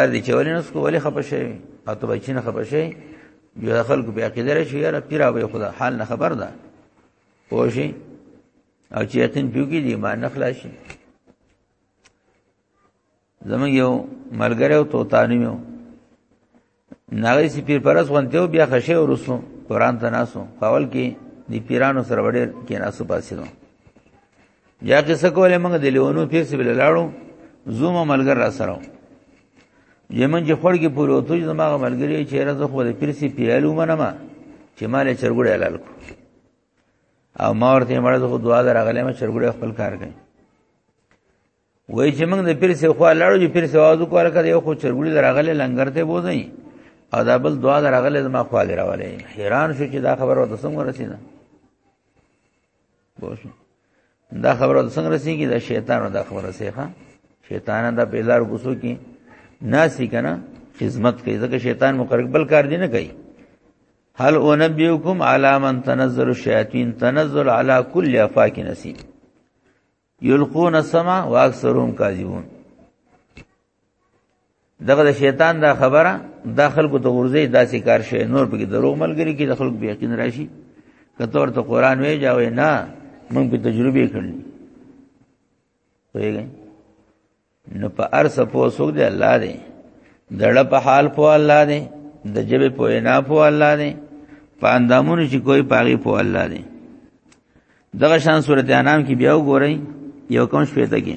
ا دې چې ولې نس کو ولې خپه شي او ته بچی نه خپه شي یو خلکو بیا کېدل شي یاره پیرا به خدا حال نه خبر ده پوه شي او چې یقین پیوږي دی ما نه خلاص شي زمون یو ملګری او توتانی مې ناغې سي پیر پرس غونته او بیا خشه او رسو قران ته ناسو خپل کې دی پیرانو سره وړې کې ناسو پاسې نو یا قصه کوله موږ د لیونو پیسې بل لاړو زوم ملګر را سره یمن چې خړګي پورې وته چې زما ملګری چې راځه خو د پیسې پیالو منما چې مال چرګړې حلال کو او ما ورته مړ زه دعا درغلې ما چرګړې خپل کار کوي وای چې موږ د پیسې خو لاړو چې پیسې وازو کول کړي یو خو چرګړې درغلې لنګر ته بوزي او دا بل دعا درغلې زما خو لري حیران شو چې دا خبره وته څنګه رسیده دا خبره څنګه رسیږي دا شیطان دا خبره سیخه شیطان دا بیلار غوسو کې ناسی کنه خدمت کوي ځکه شیطان مقرر بل کار دی نه کوي هل انبئکم علی من تنزل الشیاطین تنزل علی کل افاک نسیم یلقون السما واکثرهم کاذبون دغه د شیطان دا خبره دا خلکو ته ورځي داسې کار شي نور په کې درو ملګری کې د خلکو به یقین راشي کته ورته قران وی جاوې نه مونږ په تجربه کړل ویږي نو په ارسه په سوګ دی الله دی دړه په حال په الله دی د جبه په نه په الله دی په اندامونو چې کوئی پاغي په الله دی دغه شان سورته انام کې بیا وګورئ یو کوم شپې ته کې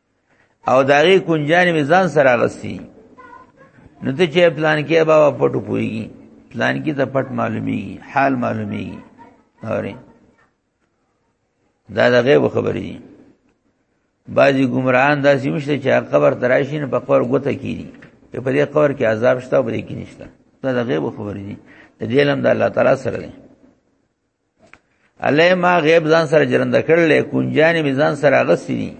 او داغي کنجان می ځان سره غسی نو ته چې پلان کې به پټو پويږي پلان کې ته پټ معلوميږي حال معلوميږي اوري دا د غیب خبرې دي بعضی گمراهان داسې مشته چې قبر ترایشي نه په قبر ګوته کیږي په دې قبر کې عذاب شته او په دې کې نشته دا د غیب خبرې دي د دې لم د الله تعالی سره دی الله ما غیب ځان سره جرند کړل کونجانې می ځان سره غسی دي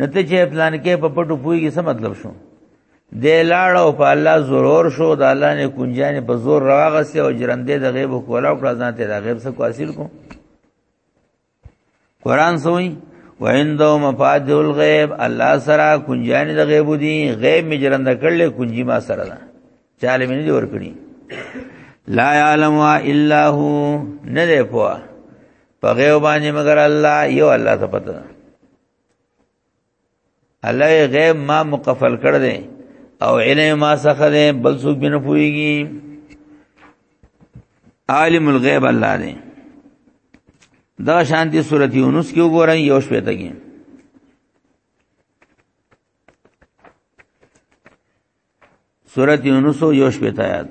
نته چې پلان کې په پټو پويږي څه مطلب شو د لاړ او په الله ضرور شو د الله نه کونجانې په زور راغسه او جرندې د غیب کولا او پرځان ته د غیب څخه حاصل کو قران سوئی وعندو مفاتيح الغيب الله سره کنجان د غیب دي غیب می جرند کړل کنجي ما سره ده چاله مې نه ور کړی لا يعلم الا هو نه دی پوه په غیب باندې مگر الله یو الله ته پته الله غیب ما مقفل کړ دې او علم ما څخه دې بل څوک بنه پويږي عالم الغیب الله دې دا شانتی سورۃ یونس کې وګورئ یو شپه تګي سورۃ یونس یو شپه آیات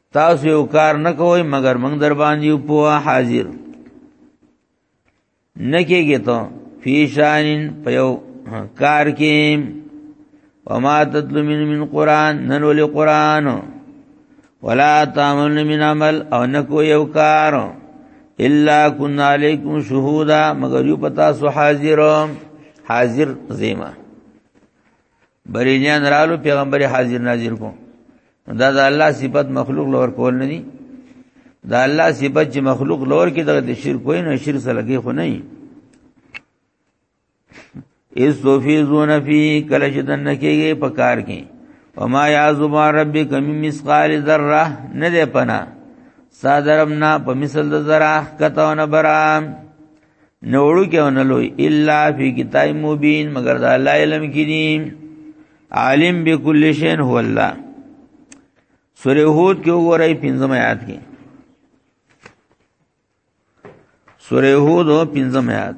تاسو یو کار نه کوئ مګر موږ در باندې یو په حاضر نکیږي ته فیشانین په یو کار کې وما تتلو من من قران نن ول قران ولا تعمل من عمل او نکو یو کار الا کن علیکم شهودا مگر یو پتا سو حاضر حاضر زیمه بریلیان رالو پیغمبر حاضر ناظر کو دا د الله صفت مخلوق لور کول نه دي دا الله صفت چې مخلوق لور کې دغه شرک وای نه شرک سره لګي خو نه اس توفیزون فی کله چې دن کېږي په کار کې وما یعذب ربک من مثقال ذره نه ده پنا صادرم نه په مثل د ذره کتهونه برام نوړو کې ونلوي الا فی کتاب مبین مگر دا الله علم کې دي عالم بكل شین هو الله سوره هود کې وګورئ پنځم آیات کې سوره هود او پنځم آیات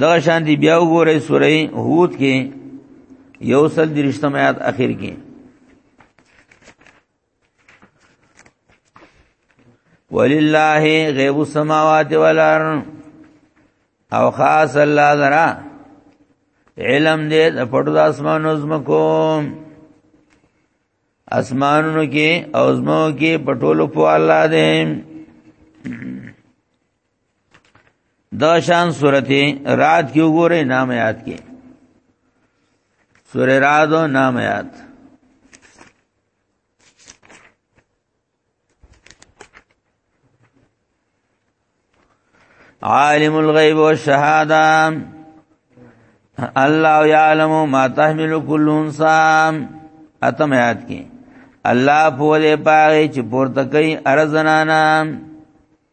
دا شان دی بیا وګوره سوره هود کې یو سل درشتم آیات اخر کې ولله غیب السماوات والارض او خاص الله ذرا علم دې د پټو د اسمانو زمکو اسمانونو کې او زمو کې پټولو په الله دې دا شان سورته رات کې وګوره نام یاد کې سورې رات او نام یاد عالم الغیب والشهاده الله يعلم ما تحمل كل انسان اتم یاد کی الله په دې پاره چې پورته کوي ارزنانا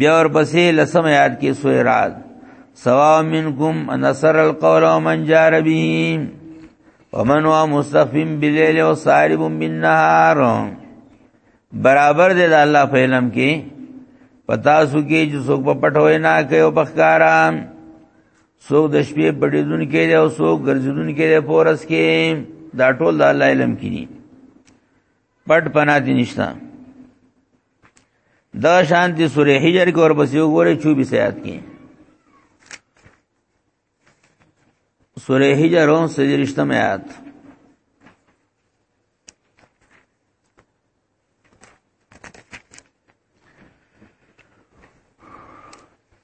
بیا ورپسې لسم آیات کې سورې رات سوا منکم نصر القول ومن جار به ومن هو مستخفم بالليل وصارب بالنهار برابر دی د الله په علم کې پتا سو کې چې څوک په پټوي نه کوي او بخکارا څوک د شپې بډیدون کې دی او څوک ګرځیدون کې دی پورس کې دا ټول د الله علم کې دي پټ پناه دي نشته دا شانتی سورې حجر کې ورپسې وګورئ 24 آیات کې سورې حجر او سجریشتم آیات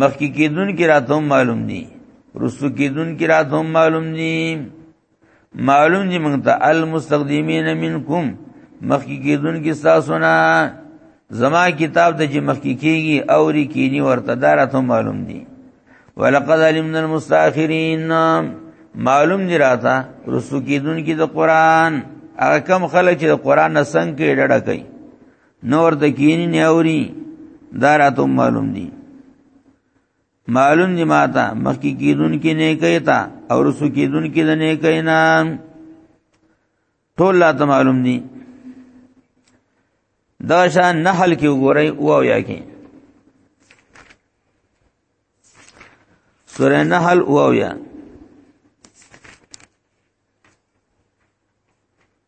مخکې کېدون کې راته هم معلوم دي رسو کېدون کې راته هم معلوم دي معلوم دي موږ ته المستقدمین منکم مخکې کېدون کې تاسو نه زما کتاب ته چې مخکې کېږي او ری کینی ورته دا راته معلوم دي ولقد علمنا المستاخرین معلوم دي راته رسو کېدون کې د قران هغه کم خلک چې د قران نه څنګه ډډه کوي نور د کینی نه اوري دا راته معلوم دي معلوم دي ماته مخکې کیدون کې نه کوي تا او رسو کیدون کې نه کوي نه ټول لا ته معلوم دي دا شان نحل کې وګورئ او یا کې سورہ نحل او یا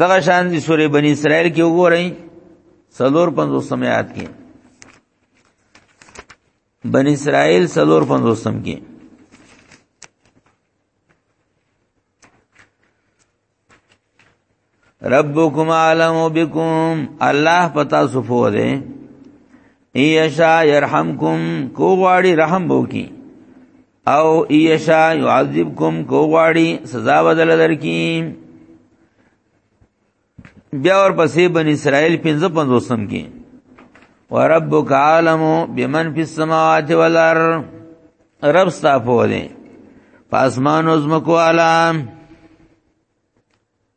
دغه شان دي سورې بني اسرائیل کې وګورئ سلور پنځو سمیات کې بني اسرائیل سلور پنځو سم کې ربکم عالم بكم الله پتا صفو ده ایشا يرحمکم کو غواړي رحم وکي او ایشا يعذبکم کو غواړي سزا بدل درکې بیا ور پسې بن اسرائیل 55 سم کې وربک عالم بمن فی السماوات والارض رب ستا په دې پاسمان او زمکو عالم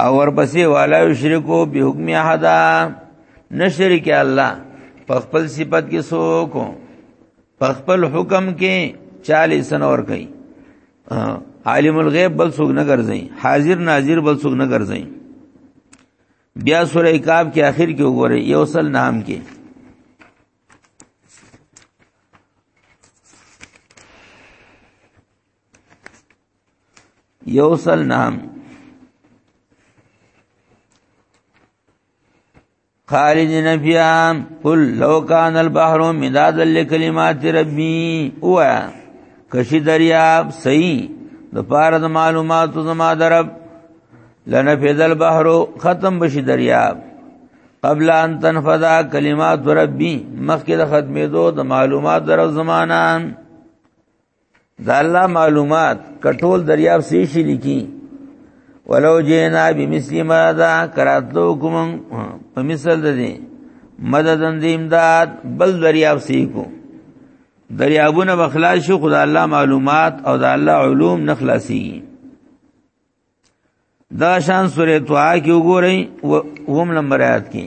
او ورپسې والا یشرکو به حکم احد نشرک الله په خپل صفت کې څوک په خپل حکم کې 40 سنور کوي عالم الغیب بل څوک نه ګرځي حاضر ناظر بل څوک نه ګرځي بیا سورہ کاف کې آخر کې وګوره یو سل نام کې یو سل نام خالد نبیا قل لو کان البحر مداد لکلمات ربی او کشی دریاب صحیح د پاره د معلوماتو زما درب لنفذ البحر ختم بشی دریاب قبل ان تنفذ کلمات ربی مخکې د ختمېدو د معلومات درو زمانہ دا الله معلومات کټول دریاب سې شي لیکي ولو جینا بمثل ما دا کراتلو کوم په مثال د دې مددن د امداد بل دریاب سې کو دریابونه بخلاص شو خدای الله معلومات او د الله علوم نخلاصي دا شان سورې توه کې وګورئ و هم نمبر آیات کې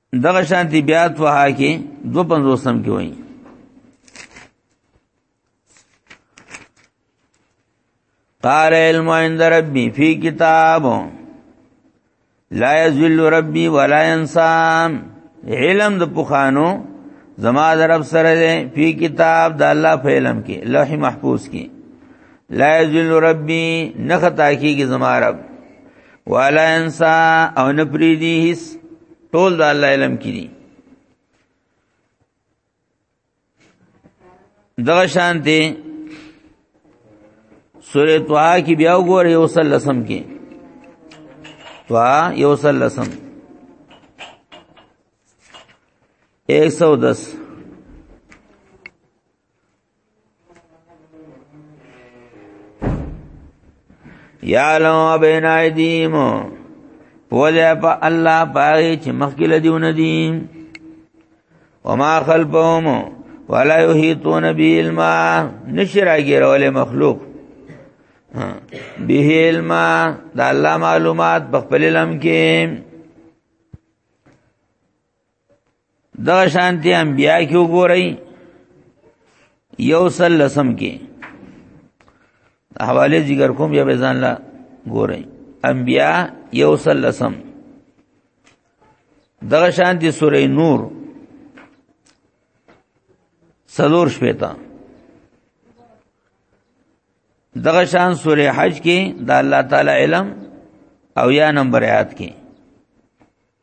دغه شانتی بیا توها کې 250 سم کې وایي قال علم عند ربي في كتاب لا يذل ربي ولا ينسى علم د پخانو زما د رب سره دی په کتاب د الله په علم کې لوح محفوظ کې لا يذل ربي نه خطا کیږي زما رب ولا انسا او نه پری دی هیڅ ټول د الله علم کې دي دغه شانته سورۃ طه کې بیا وګوره یو سلسم کې طه یو سلسم 110 یا لو بین ایدیم پوجا په الله پاره چې مخکې لدیونه دي وما خلفهم ولا یحیطون به علم نشراګر ول مخلوق به علم دا الله معلومات په خپل علم کې دا شانتی انبیاء کې وګورئ یو سل لسم کې حواله ذکر کوم بیا به ځان لا ګورئ انبیاء یو سل لسم دغه شان دي سورې نور سلور شپتا دغه شان سورې حج کې د الله تعالی علم او یا نمبر آیات کې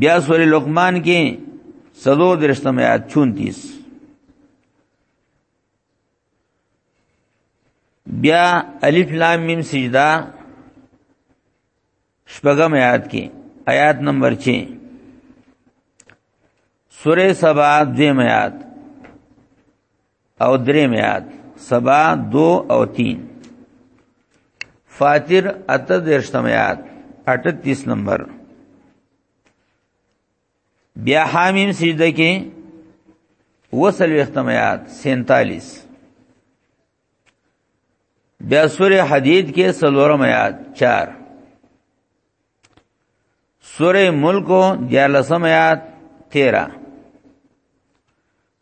بیا سورې لقمان کې سلو درشتم آیات 34 بیا الف لام میم سجدا شپږم آیات کې آیات نمبر 6 سورې سبا دیم آیات او درې میاد سبا دو او تین فاتر اته درشتم یاد 38 نمبر بیا حامیم سجده کې وصل وختم یاد 47 بیا سورہ حدید کې سلورم یاد 4 سوره ملک یا لسم آیات 13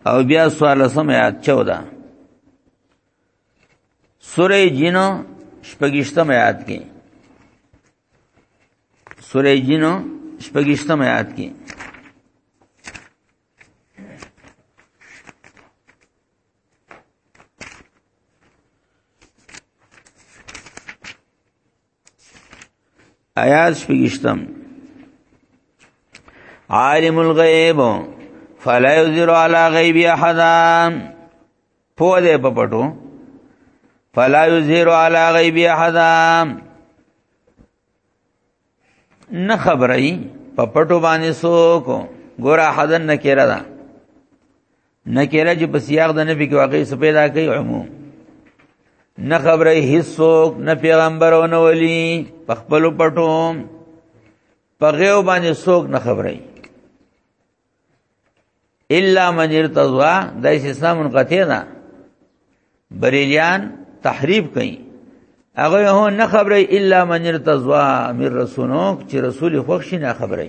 او بیا سوال لسم آیات 14 سوره جنو شپږشتم آیات کې سوره جنو شپږشتم آیات کې آیات شپږشتم عالم الغیب فلا یذر علی غیب احد په دې په پټو فلا یذر علی غیب احد نه خبرای په پټو باندې سوکو ګور احد نه کېره ده نکره چې په سیاق د نبی کې واقعي څه پیدا کوي عموم نه خبره هیڅوک نه پیغمبر او نه ولی په خپل پټو په غیو باندې څوک نه خبره الا من ارتضوا د اسلام منقطع نه بریلیان تحریف کوي هغه هو نه خبره الا من ارتضوا من رسولو چې رسول خوښ نه خبره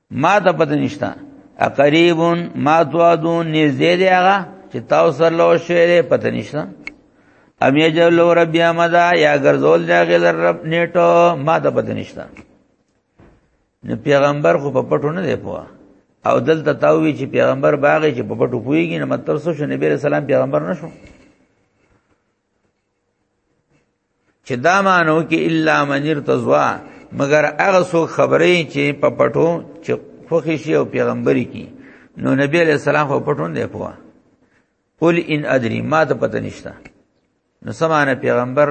ما ته پته نشته اقریبون ما توادون نږدې دی هغه چې تاسو سره لو شوی پته نشته ام یجل رب یامدا یا ګرځول دی غل رب نیټو ما ته پته نشته نو پیغمبر خو په پټو نه دی پوه او دلته تاوی چې پیغمبر باغې چې په پټو پويږي نو مطلب څه شو نبی رسول الله پیغمبر نشو چې دا مانو کې الا من ارتضوا مگر هغه سو خبرې چې په پټو چې خوښي شي او پیغمبري کی نو نبی علیہ السلام خو پټون دی پوها قل ان ادري ما ته پته نشته نو سمانه پیغمبر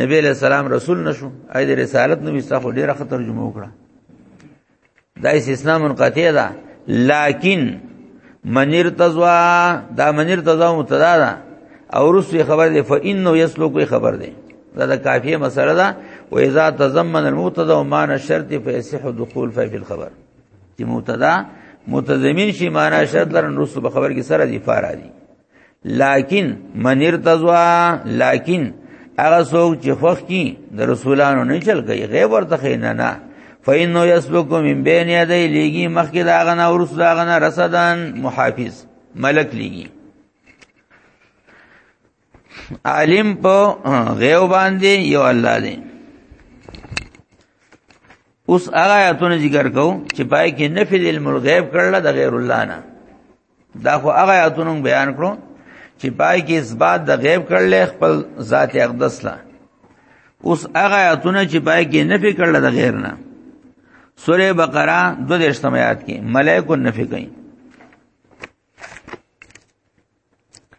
نبی علیہ السلام رسول نشو اې د رسالت نو مستا خو ډیره خطر جمع وکړه دا استثناء منقطع ده لکن من ارتضوا دا من ارتضوا مبتدا ده او رسو خبر ده فانه يسلو کوئی خبر ده دا د کافیه مسله ده و اذا تضمن المبتدا ومعنى الشرط فيصح الدخول في الخبر چې مبتدا متضمن شي معنی شرط لرن رسو به خبر کې سره دی فارا دي لکن من ارتضوا لکن هغه څوک چې خوخ کی د رسولانو نه چل گئی غیب ورته خینا نه فینو یسبکو من بین یدی لیگی مخکې دا غنا ورس دا غنا رسدان محافظ ملک لیگی عالم په غیو باندې یو الله دی اوس هغه آیاتونه ذکر کو چې پای کې نفي علم الغیب کړل د غیر الله نه دا خو هغه آیاتونو بیان کړو چې پای کې اثبات د غیب کړل خپل ذات اقدس لا اوس هغه آیاتونه چې پای کې نفي کړل د غیر نه سوره بقره 22 آیات کې ملائکه نفي کوي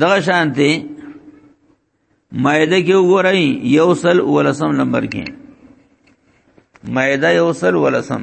دغه شانتي مائده کې وګورئ یو سل ولسم نمبر کې مائده یو سل ولسم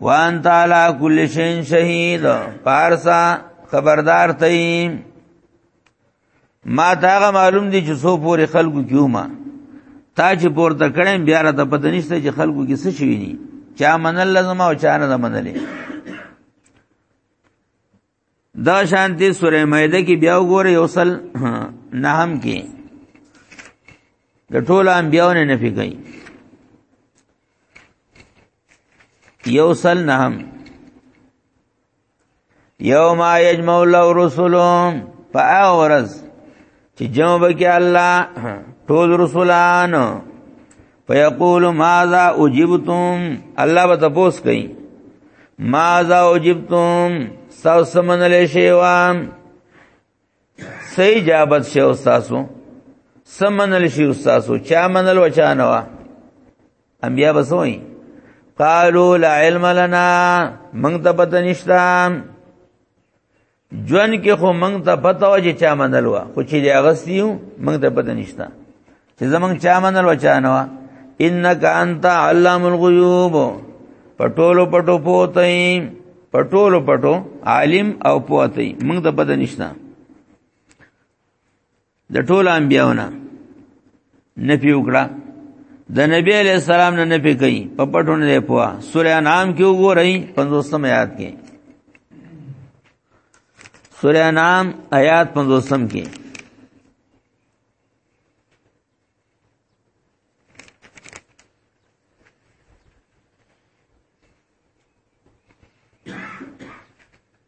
وان تعالی کل شین شهید پارسا خبردار تیم ما تاغه معلوم دي چې سو پورې خلکو کیوما تا چې پورته کړم بیا را ته پته نشته چې خلکو کې څه شوی ني چا منل لازم او چا نه منلې دا شانتی سوره مائده کې بیا وګوره یو سل نه هم کې د ټول انبیاو نه نفي کوي یو سل نه هم یوم یجمع الله رسولهم فاورز چې جمع وکي الله ټول رسولان فیقول ماذا اجبتم الله به تاسو کوي ماذا اجبتم ساو سمن له شیوام صحیح جوابت شی استادو سمن له شی استادو چا منل وچانوا انبیا بسوي قالوا لا علم لنا من تبت نشتا ژوند کې خو موږ ته پته و چې چا منل و خو چې دی اغستیو موږ ته پته نشته چې زمنګ چا منل و چا نه و انک انت علام الغیوب پټولو پټو پوتای پټولو پټو عالم او پوتای موږ ته پته نشته د ټولو انبیاونه نفي وکړه د نبی علی السلام نه نفي کوي په پټونه دی پوا سورہ انعام کې وګورئ 50 آیات کې سورہ انعام آیات 50 کې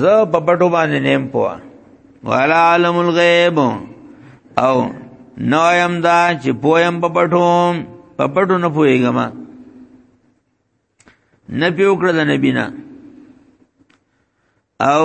زه په پټو باندې نیم پوا ولا علم الغیب او نو يم دا چې پویم په پټو په پټو نه پويګم نه پیو کړل نبی نه او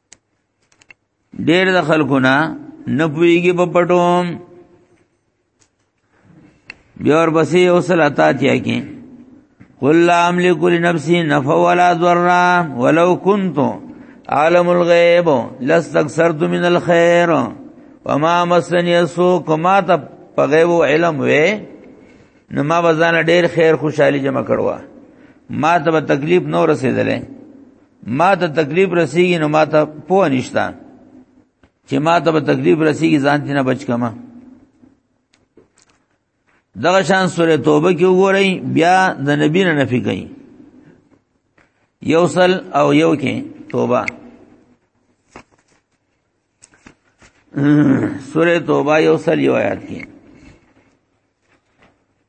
ډیر د خلکو نه نه پویږي په پټو بیا ور پسې یو صلاتا تیا کې قل لا املک لنفسي نفع ولا ضر ولو كنت عالم الغيب لاستكثرت من الخير وما مسني سوء کما ته په غیب علم وې نو ما بزانه ډیر خیر خوشحالي جمع کړوا ما ته تکلیف نو رسیدلې ما ته تکلیف رسیږي نو ما ته پوه نشتا چې ما ته تکلیف رسیږي ځان ته نه بچ کما دغه شان سوره توبه کې وګورئ بیا د نبی نه نفي کوي یوصل او یو کې توبه سوره توبه یوصل یو آیات کې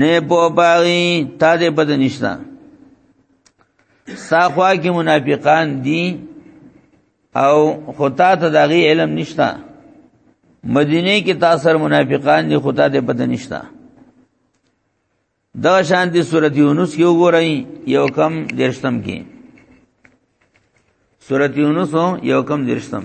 نه په باغی تا دې پد نشتا ساخوا کې منافقان دي او خطا ته دغه علم نشتا مدینه کې تاثر منافقان دي خطا دې پد نشتا دا شان دي سورۃ یونس کې وګورئ یو کم درشتم کې سورۃ یونس یو کم درشتم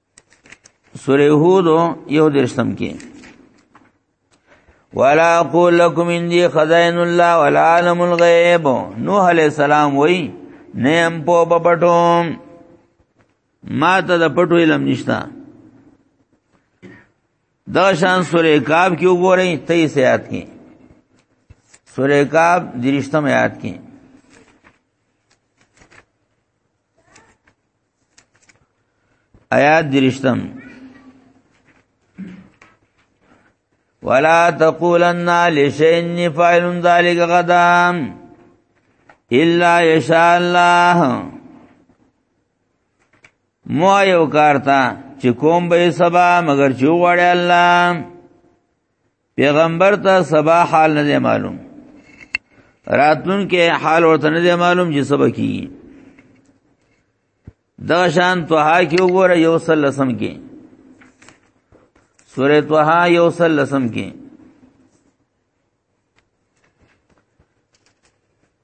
سوره هود یو درشتم کې ولا اقول لكم اني خزائن الله ولا علم الغيب نوح عليه السلام وای نه ام په پټو ما ته د پټو علم نشتا دا شان سوره کاف کې وګورئ 23 آیات کې سوره کاف درشتم آیات کې آیات درشتم ولا تقولن لشيء فاعل ذلك غدا الا يشاء الله مو یو کارتا چې کوم به سبا مگر چې وړه الله پیغمبر ته سبا حال نه معلوم راتون کې حال ورته نه معلوم چې سبا کی دا شان توها کې وګوره یو سل لسم کې سورې توها یو سل لسم کې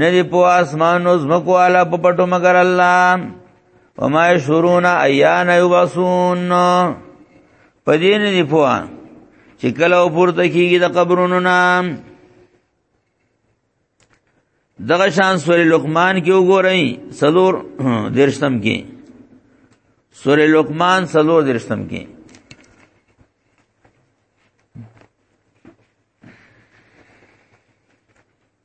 ندی په اسمان او زمکو والا په پټو مگر الله وما يشورون ايان يبعثون پدې نه دی پوها چې کله پورته کیږي د قبرونو نام دغه شان سورې لقمان کې وګورئ سلور درشتم کې سورې لقمان سلور درشتم کې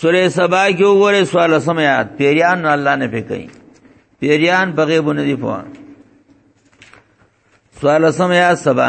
سوره سبا کې وګوره سوال سم یاد پیریان نو الله نه پې کوي پیریان په غیب نه دی پوه سوال سم یاد سبا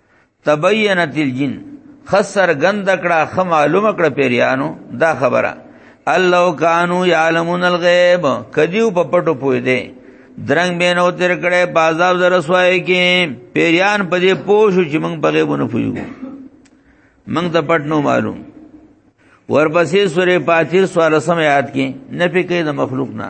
تبینت الجن خسر غند کړه خ معلوم کړه پیریانو دا خبره الله کانو یعلمون الغیب کدیو په پټو پوی دی درنګ به نو تیر کړه بازاب در رسوای کې پیریان په دې پوښو چې موږ په غیبونو پویو موږ ته پټ نو معلوم ورپسې سورې پاتیر سوال سم یاد کې نه پکې د مخلوق نه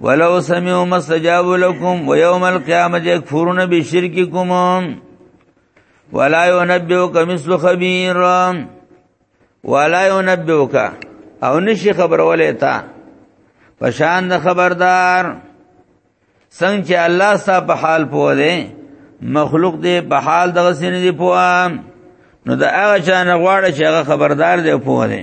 ولو سمعوا ما استجابوا لكم ويوم القيامه يكفرون بشرككم ولا ينبئك مثل خبير ولا ينبئك او نشي خبر ولې تا پشان د خبردار څنګه چې الله ستاسو په حال پوه دی مخلوق دې په حال دغه سین دې پوام نو دا هغه چا نه غواړي چې هغه خبردار دی پوه دی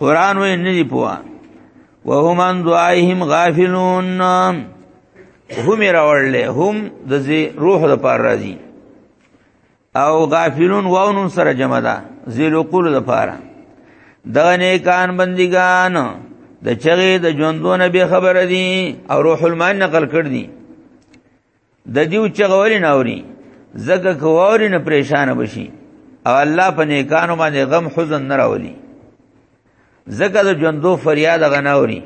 قران وې نه دی پوا وهم ان دعائهم غافلون هم راوړل هم د روح د پار راځي او غافلون واونون سره جمع ده ذل قول د پاره دغه نیکان بندگان د چغې د ژوندونه به خبر دي او روح المان نقل کړ دي د دیو چغوري نه اوري زګه کووري نه پریشان بشي او الله په نیکانو باندې غم حزن نه راولي زګه د ژوندو فریاد غناوري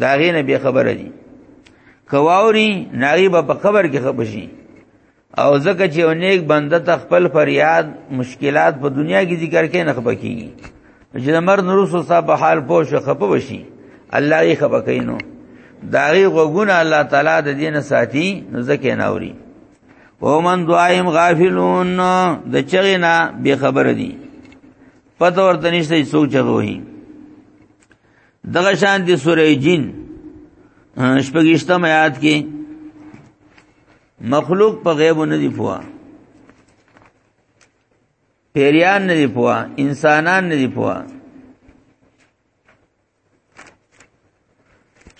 دا غینه به خبره دي کووري ناری به په خبر کې خبشي او زکه چې اونیک بنده ته خپل فریاد مشکلات په دنیا کې ذکر کې نه خبکیږي چې د مرګ نورسو صاحب حال پوه شو خپه وشي الله یې خپه کینو داغي غوګونه الله تعالی د دین ساتي نو ځکه نه اوري او من دعایم غافلون د چغې نه بے خبر دي پته ورته نشته څوک چغوي دغه شان دي سورې جن شپږشتم آیات کې مخلوق په غیب نه دی پوها پیریان نه دی پوا انسانان نه دی پوا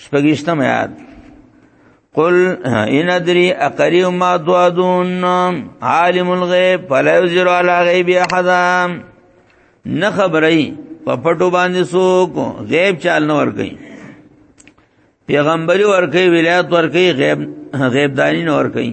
شپږشتم یاد قل ان ادري اقريب ما توعدون عالم الغيب فلا يظهر على غيب احد نه خبري په پټو باندې سوک غیب چال نه ور کوي پیغمبري ورکی ولایت ورکی غیب غیب دانی نور کوي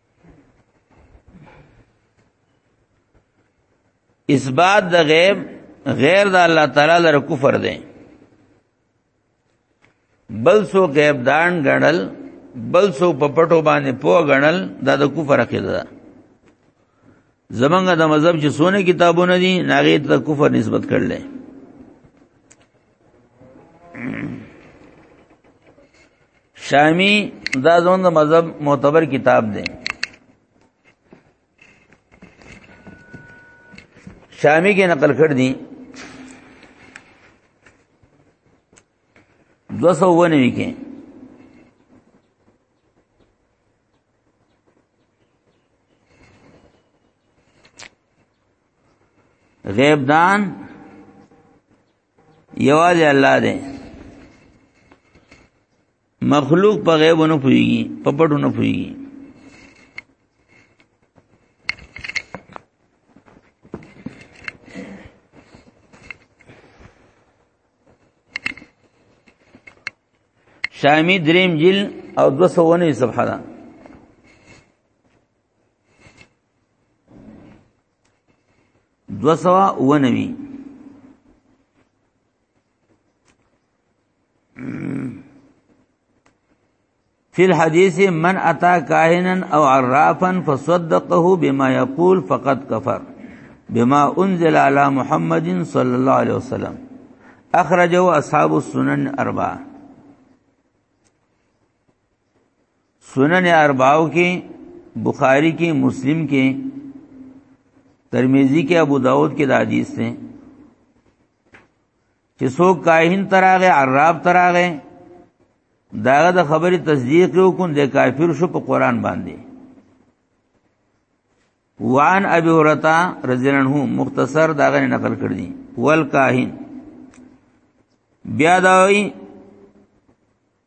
اثبات د غیب غیر د الله تعالی لر کفر دی بل سو غیب دان غنل بل سو په پټو باندې پو غنل دا د کفر عقیده ده زمونږ د مذهب چې سونه کتابونه دي ناغه ته کفر نسبت کړل شامی دا زون د مذهب معتبر کتاب دی شامی کې نقل کړ دي 290 کې غیب دان یوازې الله دی مخلوق په غیب نه پويږي په پټو نه پويږي شامی دریم جل او دو سوانی صفحه ده دو سوا ونوی فی الحدیث من اتا کاهنا او عرافا فصدقه بما یقول فقد کفر بما انزل علی محمد صلی الله علیه وسلم اخرجه اصحاب السنن اربعه سنن ارباو کې بخاری کې مسلم کې ترمذی کې ابو داود کې دا حدیث ته چې څوک کاهن تراغه عرب تراغه داغه د خبرې تصدیق یو کون د کافر شو په قران باندې وان ابي هرتا رضی الله عنه مختصر داغه نقل کړ دي ول کاهن بیا دا وی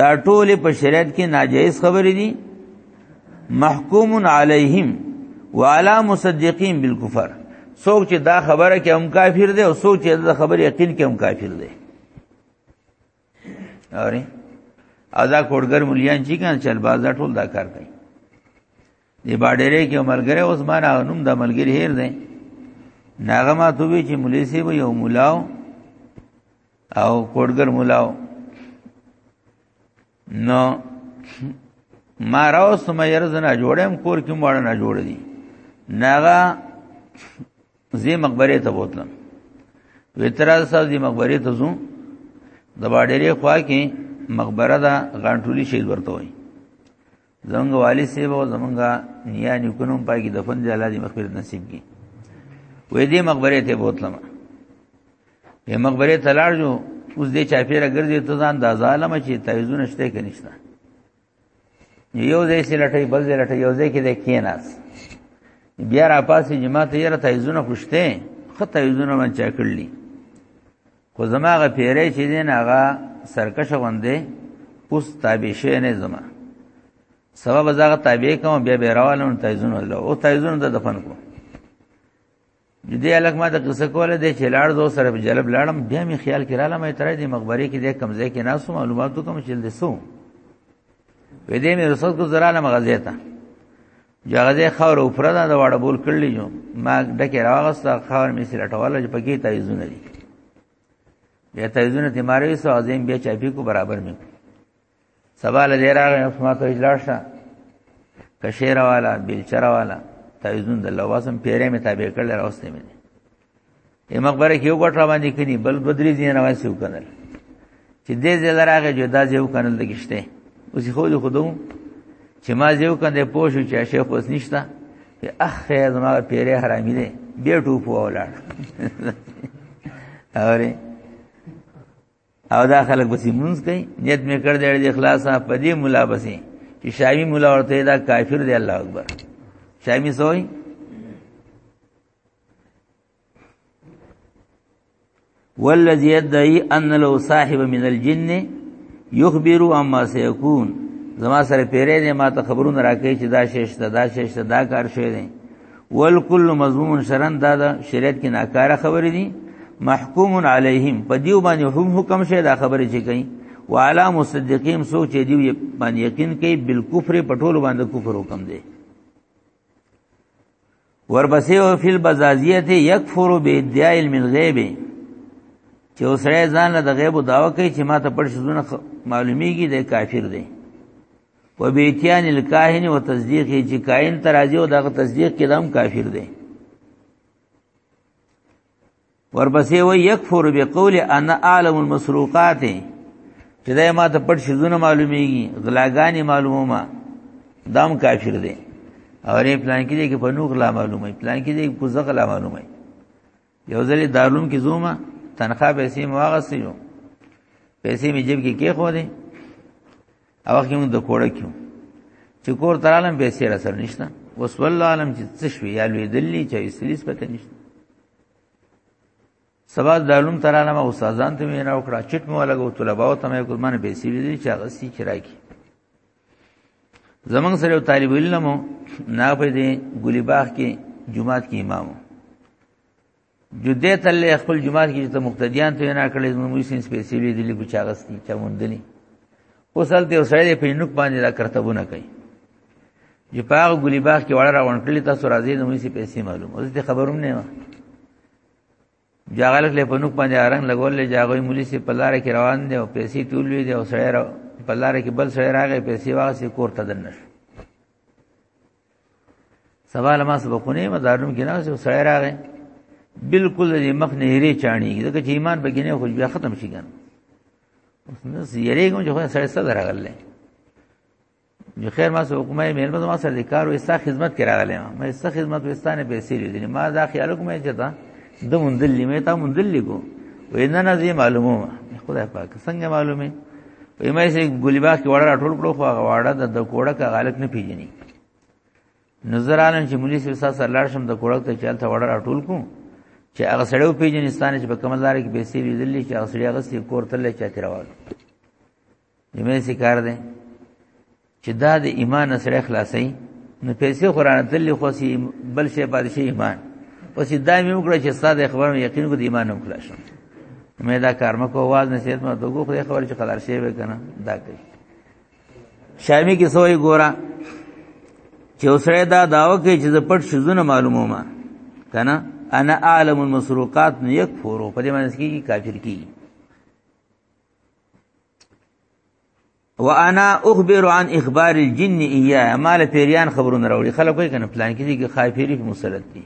دا ټول په شریعت کې ناجایز خبرې دي محکوم علیهم وعلى مصدقین بالکفر څوک چې دا خبره کې هم کافر دی او څوک چې دا خبره یقین کې هم کافر دی اوري ادا کوډګر مليان چې کان چل باز دا ټول دا کار کوي دی باډېرې کې ملګری اوس ما نه نوم د ملګری هیر دی ناغه ما ته وی چې مولوی سی یو مولاو او کوډګر مولاو نو ما راو سم يرز نه جوړم کور کې مړ نه جوړ دي ناغه زی مقبره ته بوتلم وتراز صاحب زی مقبره ته زو د باډېری خوا کې مقبره دا غانټولی شهید ورته وای زمونږ والی سیب او زمونږ نیا نیکونو پای کې دفن دی الله دې مغفرت نصیب کړي وې دې مقبره ته بوتلم یې مقبره ته لاړ جو اوس دې چا پیره ګرځي ته ځان د ظالم چې تعویذونه شته کې نشته یو ځای سره لټي بل ځای لټي یو ځای کې دې کیناس بیا را پاسې جماعت یې را تعویذونه خوشته خطه تعویذونه من چا کړلی خو زما هغه پیری چې دین هغه سرکش غوندې اوس تابع شي نه زما سبب زغه تابع کوم بیا به راوالم تایزون الله او تایزون د دفن کو دې الک ما د قصه کوله د چلاړ زو سره په جلب لاړم بیا می خیال کړه مې ترې د مقبره کې د کمزې کې ناسو معلوماتو کوم چل دسو وې دې مې رسول کو زراله مغزیتا جغزه خور او پردا د واړه بول کړلی جو ما ډکه راغسته خور می سره ټواله چې پکې تایزونه دي بیا تایزونه ته مارې سو عظیم بیا چاپی کو برابر می سوال دې راغی ما ته اجلاشه کشیر والا بیلچر والا تایزون د لوازم پیره می تابع کړل راوسته می یې مقبره کې یو ګټ را باندې کړي بل بدري دي نه واسي وکنل چې دې ځل راغې جو دا ځو کنل دګشته اوس خو دې خودو چې ما ځو کنه پوښو چې شیخ اوس نشتا چې اخه زما پیره حرامي دي به ټوپ ولاړ اوري او دا خلک بسې مونږ کوي نیت مې کړ دې د اخلاصه په دې مولا بسې چې شامی مولا ورته دا کافر دی الله اکبر شامی سوئی والذي يدعي ان له صاحب من الجن يخبر عما سيكون زما سره پیرې دې ما ته خبرونه راکې چې دا شېشته دا شېشته دا کار شوی دی والکل مضمون شرن دا دا شریعت کې ناکاره خبرې دي محکوم علیهم په دیو باندې هم حکم شه دا خبرې چې کوي وعلى مصدقين سوچ دیو باندې یقین کوي بالکفر پټول باندې کفر حکم دی ورپسې او فل بزازیه ته یکفر به ادعای علم الغیب چې اوسره ځان له غیب او داوا کوي چې ما ته پړ شونه معلومیږي د کافر دی و بیتیان الکاهن و تصدیق چې کاین ترازی او دغه تصدیق کې دم کافر دی ورپسې وی یکفر بقول انا اعلم المسروقات چې دا ما ته پټ شزونه معلومیږي غلاګانی معلومه ما دام کافر دی او ری پلان کې دی کې په نو غلا معلومه پلان کې دی په زغ غلا معلومه یو ځل دارلوم کې زومه تنخواه پیسې مو واغستې یو پیسې می جیب کې کې خو دی او هغه موږ د کوړه کیو چې کور ترالم پیسې را سره نشته وسول عالم چې څه شوی یا لوی دلی چې اسلیس پته نشته سبا د علوم ترانه ما استادان ته وینا وکړه چټ مو لګو طلبه او تمه ګرمانه به سی ویلي چې هغه سی چرایکی زمنګ سره یو طالب علم نه په دې ګلی باغ کې جمعات کې امام جدې تل خپل جمعات کې ته مقتدیان ته نه کړې زموږ سین سپیسیلی دي لکه چاغستی چا مونډلی اوس هلته یو سړی په نوک باندې دا کرتبونه کوي چې په هغه ګلی باغ کې وړه راوړل کړي تاسو راځي نو مې پیسې معلوم اوس ته خبروم نه ما جاغلک له په نوک باندې رنگ لګول له جاغوي مولي سي په لار کې روان دي او پیسې ټولوي دي او سړی په لار کې بل سړی راغی پیسې واغسي کور ته دنه سبا لما سبقونه مدارم کې نه سو سړی راغی بالکل دې مخ نه هری چاڼي دغه چې ایمان بګینه خو بیا ختم شي ګان اوس نه یری کوم چې خو سړی صدر راغله جو خیر ما سو حکومت مېلمه ما سره کار او استا خدمت کرا غلې ما استا خدمت وستانه پیسې لیدلې ما دا خیال کوم چې دا د مندل نیمه تا مندل لګو وینا نه زی معلومه خدای پاک څنګه معلومه وې مې سي ګلیبا کې وړه ټول کړو خو هغه وړه د کوړه کا غالب نه پیژني نظر عالم چې مولوی سر سره لاړ شم د کوړه ته چلته وړه ټول کو چې هغه سړیو پیژنستان چې په کملدار کې پیسې لیدلې چې هغه سړی هغه سي کور تل چا تیروال یمه سي کار دی چې دا د ایمان سره خلاصي نو پیسې قران تل خو سي بل شي بادشي ایمان اوس دا مې وکړه چې استاد خبرم یقین کو د ایمان هم خلاص شم مې دا کار مکو واز نصیحت ما دوغو خو خبر چې خلاص شي به کنه دا کوي شامی کې سوې ګورا چې اوسره دا داو کې چې پټ شزونه معلومه ما کنه انا عالم المسروقات نه یک فورو په دې معنی کې کافر کی وانا اخبر عن اخبار الجن اياه مال پیریان خبرونه راوړي خلک وایي کنه پلان کې دي کې خایفيري په مسلط دي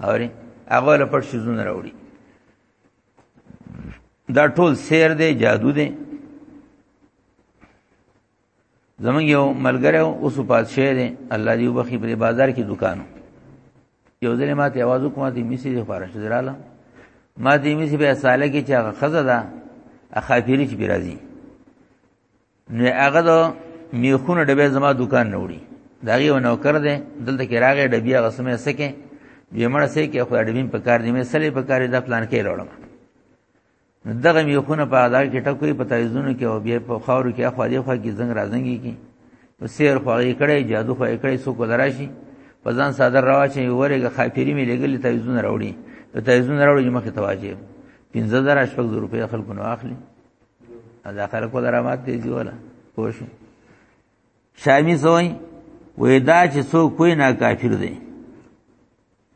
اوري هغه له پټ شزونه راوړي دا ټول سیر دی جادو دی زمونږ یو ملګری اوس پات شه دی الله دې وبخي په بازار کې دکانو یو ځل ما ته आवाज وکړ دې میسي دې خارش دراله ما دې میسي به ساله کې چې هغه خزه ده اخافيري چې راځي نو هغه د میخونه ډبه زما دکان نه وړي داغه یو نوکر دی دلته کې راغی ډبي هغه سمې سکه بیمړ سې کې خو ډبیم په کار دې مې سلې په کار دې پلان کې لوړم دغه میخونه په ادا کې ټکوي په تایزونو کې او بیا په خاورو کې اخوا دی خوا کې زنګ راځنګي کې په سیر خو یې کړي جادو خو یې کړي سو کو دراشي په ځان ساده راوچې ورګه خافيري مې لګل تایزونه راوړي په تایزونه راوړي مخه تواجه 15000 شپږ روپیا خلکو نو اخلي دا خلکو درامات دی دی ولا خوش شامی سوئی وې دا چې څوک کوی نه کافر دی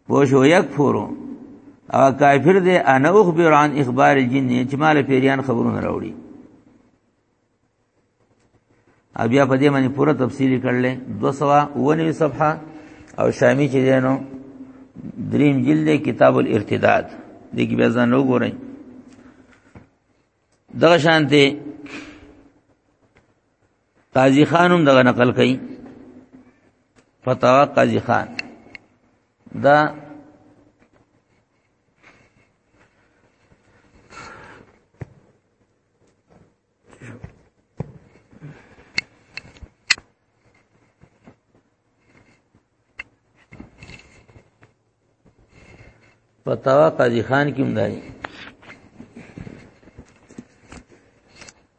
پوشو یک فورو او کافر دی انا اخبر عن اخبار الجن چې مال پیریان خبرونه راوړي او بیا په دې باندې پوره تفصیل کړل 219 صفحه او شامی چې دینو دریم جلد کتاب الارتداد دې کې بیا ځان وګورئ دغه شانته قاضی خان هم دغه نقل کړي فتاوا قاضی خان دا فتاوا قاضی خان کې هم دی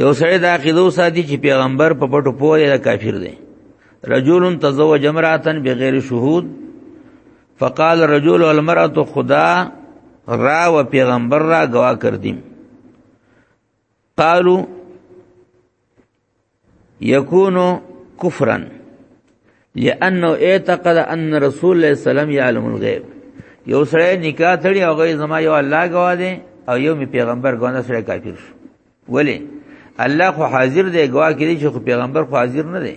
یو سړی دا عقیدو ساتي چې پیغمبر په پټو پوهه یا کافر دی رجل تزوج امراه بغیر شهود فقال رجل والمرأة خدا را و پیغمبر را گوا کردیم قالو يكون كفرا لانه اعتقد ان رسول الله صلی الله علیه وسلم يعلم الغيب یو سره نکاح تړي او غي زما یو الله گواه دي او یو می پیغمبر ګونه سره کافر شو ولی الله خو حاضر دی گواه کړي چې خو پیغمبر خو حاضر نه دی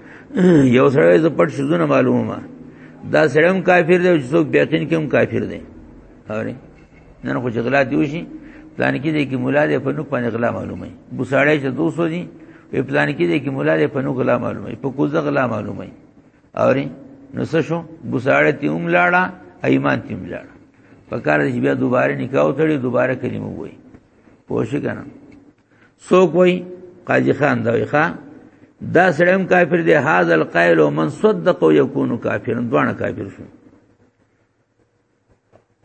یو سره ز پټ شزونه معلومه دا سره هم کافر دی چې څوک بیاقین کې هم کافر دی اوري نن خو جګړه دی وشي پلان کې دی کې مولا دی په نو باندې غلا معلومه بوساړی چې 200 دی په پلان کې دی کې مولا دی په نو غلا معلومه په کوزه غلا معلومه اوري نو څه شو بوساړی تی هم لاړه ایمان تی هم لاړه په کار دې بیا دوباره نکاح وتړي دوباره کلمه وایي پوښی کنه سو کوئی قاضی خان دا وی خان دا سړیم کافر دی هاذ القائل ومن صدق یکون کافر دوانه کافر شو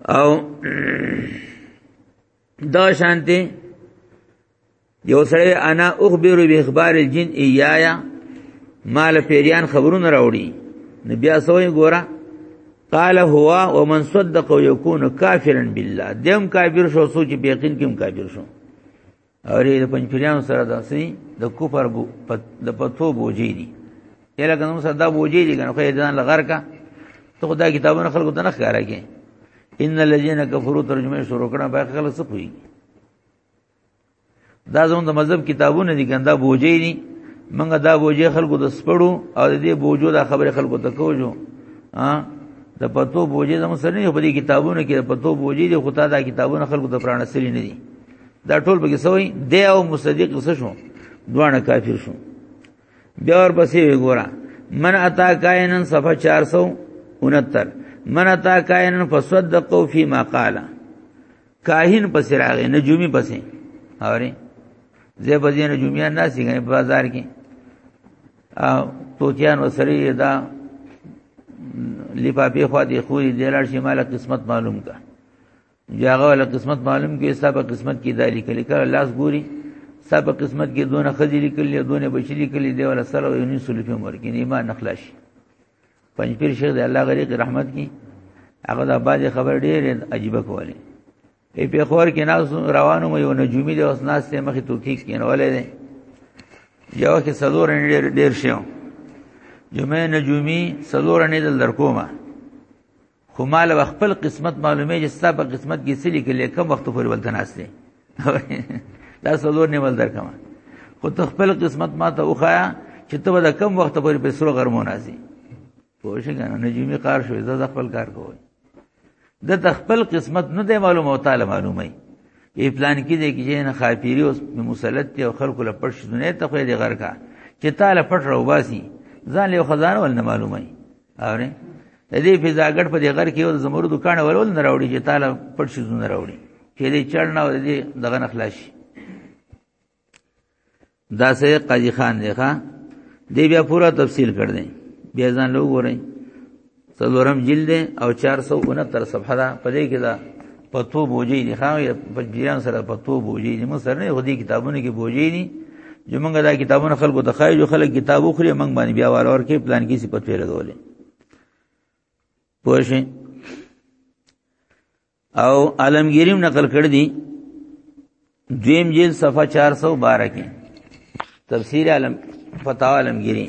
او دا شانتی یو سړی انا اخبر به اخبار الجن ایایا مال پیریان خبرونه راوړي نو بیا سوې ګوره قال هو ومن صدق يكون كافرا بالله دیم کافر شو سوچ په یقین کې کافر شو اور د پنځپریان سره داسې د کفر د پتو بوجي دي یلا کنه سره دا بوجي دي کنه خو ځان لغر کا ته خدای کتابونه خلکو ته نه ښکارا کې ان الذين كفروا ترجمه شروع کړه باقي خلک څه پوي دا زموږ د مذهب کتابونه دي ګندا بوجي دي منګه دا بوجي خلکو د سپړو او د دې بوجو دا خبره خلکو ته کوجو ها د پتو بوجي زموږ سره نه په دې کتابونو کې د پتو بوجي دي خو تا دا کتابونه خلکو ته پرانه سری نه دي دا ټول به سوی دی او مصدق څه شو دوانه کافر شو بیا ور پسې وګوره من اتا کائنن صفه 469 من اتا کائنن فصدقوا فيما قال کاهن پس راغې نجومی پسې اوري زه په دې نجومیان ناسي غني په بازار کې او توتیان وسري دا لپا په خوا دي خوري د لار شي مال قسمت معلوم کا جاغه ول قسمت معلوم کې سبا قسمت کې دالي کلی کړه لاس ګوري سبا قسمت کې دونه خځې لیکلې دونه بچی لیکلې دی ول سره یونی سلفي مور کې نه ما نخلاش پنځپیر شیخ د الله غریق رحمت کی هغه د آباد خبر ډیر عجیب کوله ای په خور کې ناس روانو مې یو نجومی د اوس ناس ته مخې توکیک کینولې ده یو کې سلور ډیر ډیر شیو جمعه نجومی سلور نه دل درکوما خو مال و خپل قسمت معلومه چې ستا په قسمت کې څه لیکل کم وخت پورې ولته ناشته دا څلور نیول درکم خو ته خپل قسمت ما ته وخایا چې ته به کم وخت پورې په سرو غرمو نازي پوه شي کنه نجومی قار شوې زه خپل کار کوم د تخپل قسمت نه دی معلومه او تعالی معلومه ای پلان کې دی کې نه خاپيري اوس مسلط او خلکو له پښ دنیا ته خو دې غر کا چې تعالی پټ راوباسي ځان له خزانه ول نه معلومه اوري د دې فضاګړ په دې غر کې یو زمرد کانه ولول نه راوړي چې تعالی پټ شي نه راوړي چې دې چړ نه ور دې دغه نخلاش دا سه قاضي خان دی ښا دې بیا پورا تفصیل کړ دې بیا ځان لو ورې څلورم جلد او 469 صفحه دا په دې کې دا پتو بوجي دي خو په جریان سره پتو بوجي دي موږ سره نه هدي کتابونه کې بوجي دي چې موږ دا کتابونه خلکو ته خایو جو خلک کتاب وخوري موږ باندې بیا وار ور کې پلان کې صفت پیل غولې پوښي او عالمگیریم نقل کړ دي دویم جیل صفحه 412 کې تفسیر عالم فتاوا عالمگیری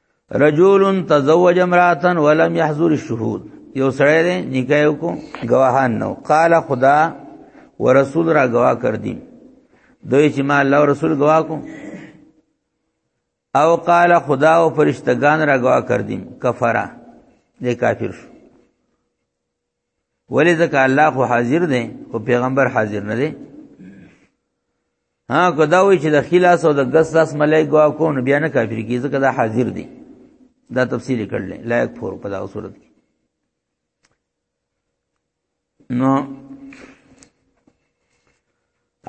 رجل تزوج امراتن ولم يحضر الشهود یو سړی دی نکاح کو گواهان نو قال خدا ورسول را گواه کر دی دوی چې ما الله رسول گواه کو او قال خدا او فرشتگان را گواه کر دی کفرا دی کافر شو ولی ځکه الله خو حاضر دی او پیغمبر حاضر نه دی ها کدا وی چې د خلاص او د غس لاس ملای ګوا کو نه بیا نه کافر کی ځکه دا حاضر دی دا تفصیل کړل لایق فور په دا صورت کې نو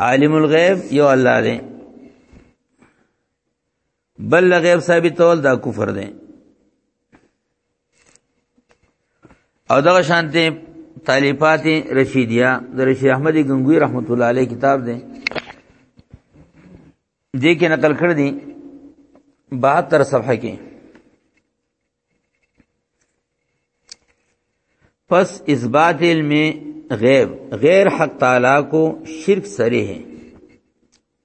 عالم الغیب یو الله دی بل غیب ثابتول دا کفر دی او دغه شانته تالیفات رشیدیه د رشید احمد گنگوی رحمت الله علیه کتاب دی دې کې نقل کړ دي 72 صفحه کې پس اثبات علم غیب غیر حق تعالی کو شرک سره ہے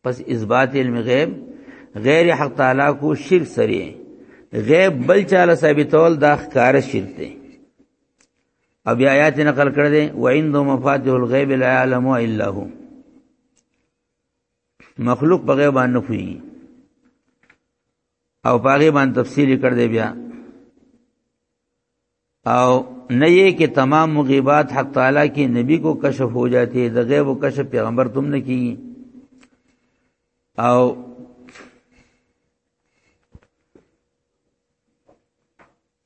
پس اثبات علم غیب غیر حق تعالی کو شرک سره ہے غیب بل چاله ثابتول دا ښکار شرک دی او بیا آیات نقل کړ دې و عندو مفاتيح الغيب لا يعلم الا هو مخلوق په غیب باندې پوي او پاغه باندې تفصیل کړ دی بیا او نه یې کې تمام مغیبات حق تعالی کې نبی کو کشف ہو جاتے د غیب و کشف پیغمبر تم نه کی او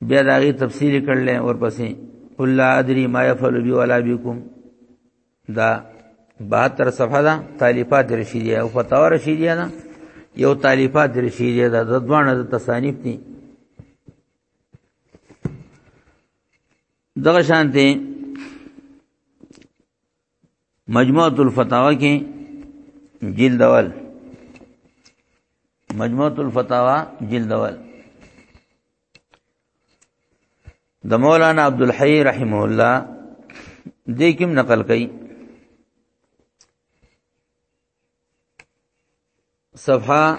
بیا دا غي تفسیر کړل ورپسې قل لا ادري ما يفعل بي ولا بكم دا 72 صفحه دا تالیفات رشیدیه او فتاوا رشیدیه نه یو تالیفات رشیدیه دا د دوانه د تصانیف دي دغه شانته مجموعه الفتاوا کې جلد اول مجموعه الفتاوا جلد اول د مولانا عبد الحی رحمه الله دې کوم نقل کړي صفحه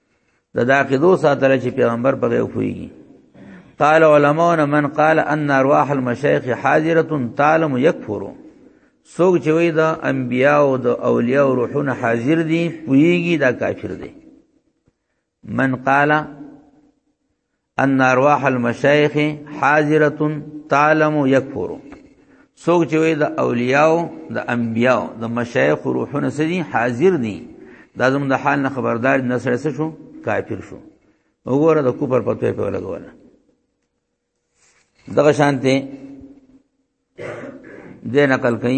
دا دا قدو ساتل چې پیغمبر په غیب پويږي قال علماء من قال ان ارواح المشايخ حاضره تعلم يكفر سوق چې وای دا انبیا او د اولیاء او روحونه حاضر دي پويږي دا کافر دي من قال ان ارواح المشایخ حاضره تعلم یکفر څوک چې وي د اولیاو د انبیاو د مشایخ روحونه سدي حاضر دي دا زم د حال نه خبردار نه سره شو کافر شو وګوره د کوپر په توې په لګوله دغه شانته د نقل کئ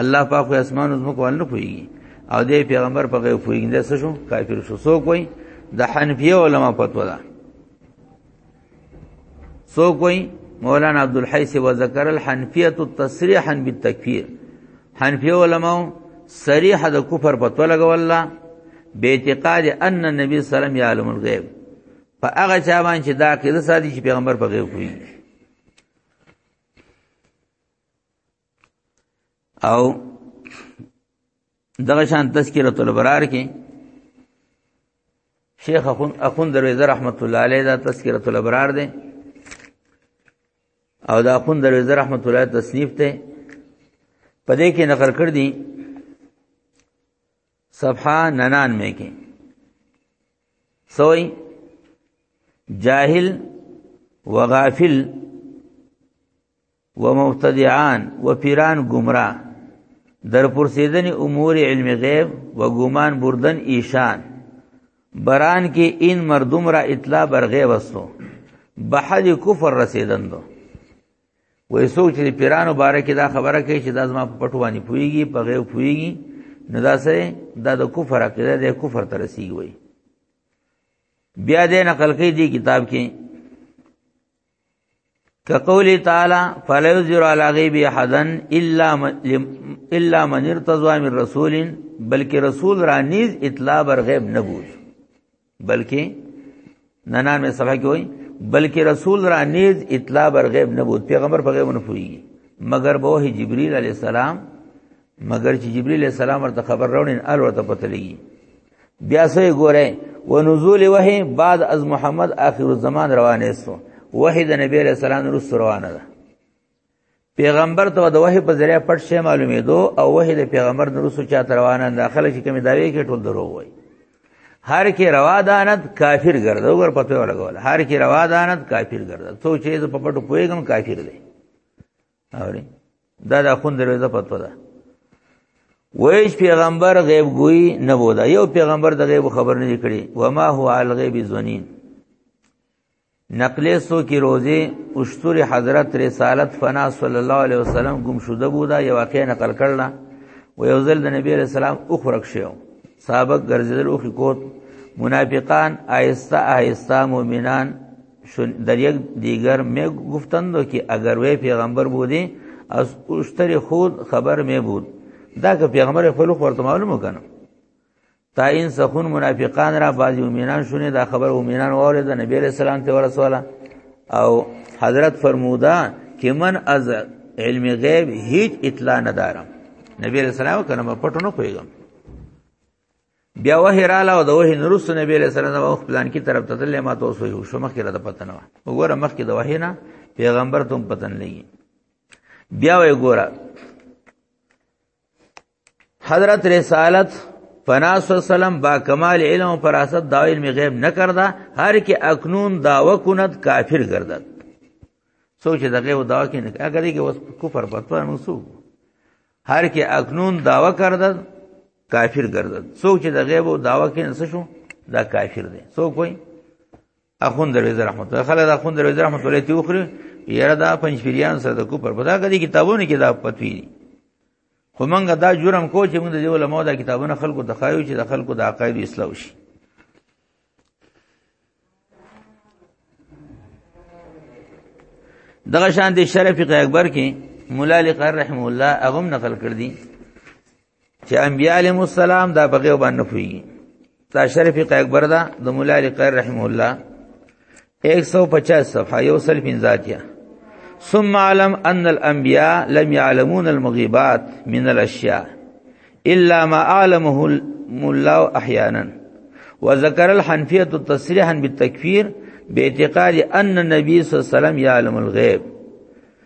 الله پاک خو اسمان او زمکو ول نه پويږي او دې پیغمبر په غیب پويږي دا څه شو کافر شو سو کوئی د حنفیه علما پتو ده سو کوئی مولانا عبد الحی سے وذکر الحنفیه تصریحا بالتکفیر حنفیه علما صریح د کفر پتو لګول الله به اعتقاد ان النبي صلی الله علیه وسلم یعلم الغیب په هغه چا باندې دا کېده سادي چې پیغمبر په غیب کوي او دغه شان تذکرۃ الابرار کې شیخ اخون اخون درویزه رحمت الله علیه دا تذکرۃ الابرار دی او دا اخون درویزه رحمت الله تصنیف ته پدې کې نقل کړ دي صفحه 99 کې سوئی جاهل وغافل و مبتدعان و پیران گمرا در پرسیدن امور علم غیب و گمان بردن ایشان بران کې این مردم را اطلاع بر غیب استو بحد کفر رسیدن دو وې څوک چې پیرانو باره کې دا خبره کوي چې دا زما په پټو باندې پويږي په غیو پويږي نو دا سره دا د کفر عقیده د کفر تر رسیږي وي بیا دې نقل کوي دی کتاب کې كقوله تعالى فلا يزر على غيب احدا الا من الا من ارتضى من رسول بلکې رسول را نیز اطلاع بر غیب نه بوز بلکې ننان مې صفحه کې وای بلکې رسول را نیز اطلاع بر غیب نه بوز پیغمبر په غیب نه پوي مگر به وحی جبريل عليه السلام مگر چې جبريل عليه السلام ورته خبر راوړین ال ورته پته لګي بیا سه ګوره ونزول وحی بعد از محمد آخر الزمان روانه سو وحی د نبی علیہ السلام رسول روانه ده پیغمبر ته د وحی په ذریعہ پټ شی معلومې دو او وحی د پیغمبر د رسول چا روانه داخله چې کوم داوی کې ټول درو وای هر کې روا دانت کافر ګرځي وګور پته ولګول هر کې روا دانت کافر ګرځي څو چې په پټو پويګم کافر دی اوري دا د اخوند دروازه پتو ده ویش پیغمبر غیب گویی نه بودا یو پیغمبر د غیب خبر نه کړي و ما هو عل غیب زنین نقلی سو کی روزی اشتور حضرت رسالت فنا صلی الله علیه وسلم گم شده بودا یو واقع نقل کړل و یو ځل د نبی علیہ السلام اخرک شو صحابه ګرځیدل او کوت منافقان آیستا آیستا مؤمنان در یک دیگر می گفتند که اگر وی پیغمبر بودی از اوشتر خود خبر می بود دا که پیغمبر خپل خو ورته معلومه کنه تا این سخون منافقان را بعضی مومنان شونه دا خبر مومنان اورید نبی علیہ السلام ته ورسوله او حضرت فرمودا که من از علم غیب هیچ اطلاع ندارم نبی علیہ السلام کنه پټو نه کویګم بیا وه رااله او د وه نه رسو نبی له سره نو وخت پلان کې طرف ته تللی ما ته وسو شو مخکې را د پته نه وګوره مخکې د وه نه پیغمبر ته پته نه لګي بیا وه ګوره حضرت رسالت فنا صلی الله علیه وسلم با کمال علم و فراست دا علم غیب نه کردا هر کی اکنون داوا کند کافر گردد سوچ دغه و داوا کینه اگر کی وس کفر پتو نو سو هر کې اکنون داوا کردد کافر گردد څوک چې د غیب او داوا کې نس شو دا کافر دی څوک وای اخون درویز رحمت الله خلک اخون درویز رحمت الله ته وخره یره دا پنځ پیریان سره د کو پر پتا کدي کتابونه کې دا پتوی دي خو مونږ دا جرم کو چې موږ د علماء دا کتابونه خلکو دخایو چې د خلکو د عقاید اصلاح وشي دغه شان دي شرف اکبر کې مولا لقر رحم الله اغم نقل کړ دي چې انبیاء علیهم السلام دا بغیو باندې پوي تا شرف اکبر دا د مولا لقر رحم الله 150 صفحه یو سل پنځاتیا ثم علم ان الانبیاء لم يعلمون المغيبات من الاشياء الا ما علمه الله احيانا وذكر الحنفيه تصريحا بالتكفير باعتقاد ان النبي صلى الله عليه وسلم يعلم الغيب